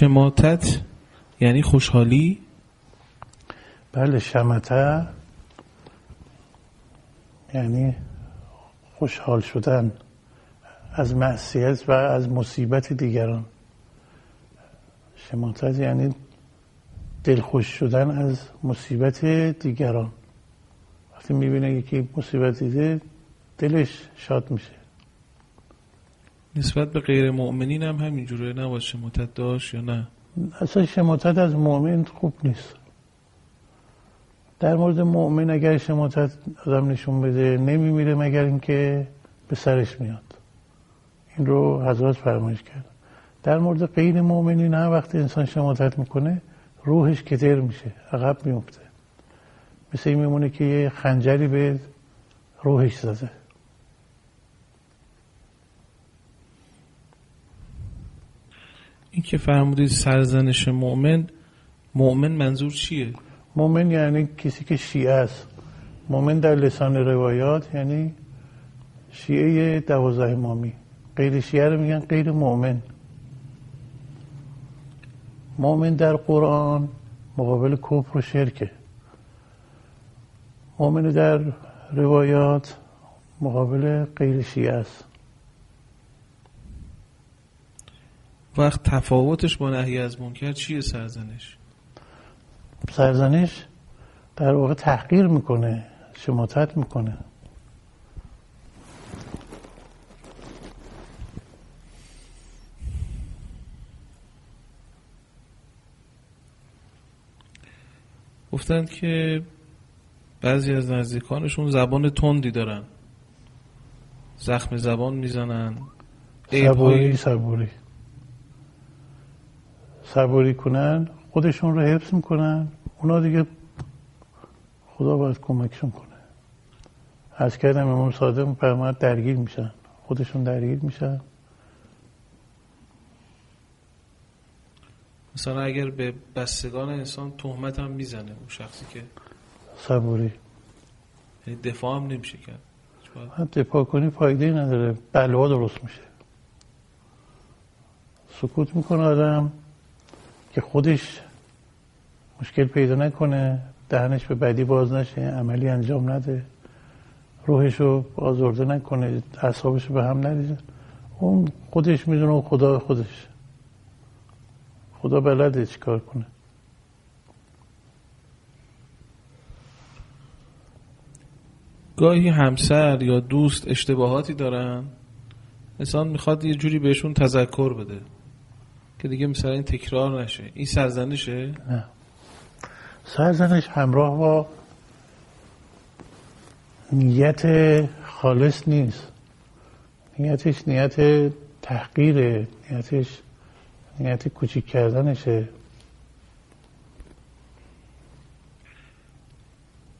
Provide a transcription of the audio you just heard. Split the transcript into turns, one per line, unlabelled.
شماتت یعنی خوشحالی؟
بله شمته یعنی خوشحال شدن از معصیت و از مصیبت دیگران. شماتت یعنی دلخوش شدن از مصیبت دیگران. وقتی می‌بینه یکی مصیبت دیده دلش شاد میشه.
نسبت به غیر مؤمنین هم همینجوره نباید شماتت داشت یا نه؟
اصلا شماتت از مؤمن خوب نیست. در مورد مؤمن اگر شماتت آدم نشون بده نمیمیره مگر اینکه به سرش میاد. این رو حضرت فرمایش کرد. در مورد غیر مؤمنین نه وقتی انسان شماتت می‌کنه روحش کتر میشه عقب میفته مثل این میمونه که یه خنجری به روحش زده.
این که فرمودید سرزنش مؤمن مؤمن منظور چیه؟
مؤمن یعنی کسی که شیعه است. مؤمن در لسان روایات یعنی شیعه دوازده امامی. غیر شیعه رو میگن غیر مؤمن. مؤمن در قرآن مقابل کفر و شرکه مؤمن در روایات مقابل غیر شیعه است.
وقت تفاوتش با نهی از منکر چیه سرزنش؟
سرزنش در واقع تحقیر می‌کنه شماتت می‌کنه.
گفتند که بعضی از نزدیکانشون زبان تندی دارن. زخم زبان می‌زنن.
صبوری صبوری. صبوری کنن خودشون رو حفظ می‌کنن. اونا دیگه خدا باید کمکشون کنه. از کردم امام صادق فرماد درگیر میشن. خودشون درگیر میشن.
مثلا اگر به بستگان انسان تهمت هم می‌زنه اون شخصی که
صبوری.
یعنی دفاع هم نمیشه کرد.
دفاع کنی فایده نداره. بلوا درست میشه. سکوت می‌کنه آدم. که خودش مشکل پیدا نکنه دهنش به بدی باز نشه عملی انجام نده روحش رو آزرده نکنه اعصابش به هم نریزه. اون خودش می‌دونه خدا خودش. خدا بلده چیکار کنه.
گاهی همسر یا دوست اشتباهاتی دارن انسان می‌خواد یه جوری بهشون تذکر بده. که دیگه مثلا این تکرار نشه. این سرزنشه؟
نه. سرزنش همراه با نیت خالص نیست. نیتش نیت تحقیره. نیتش نیت کوچیک کردنشه.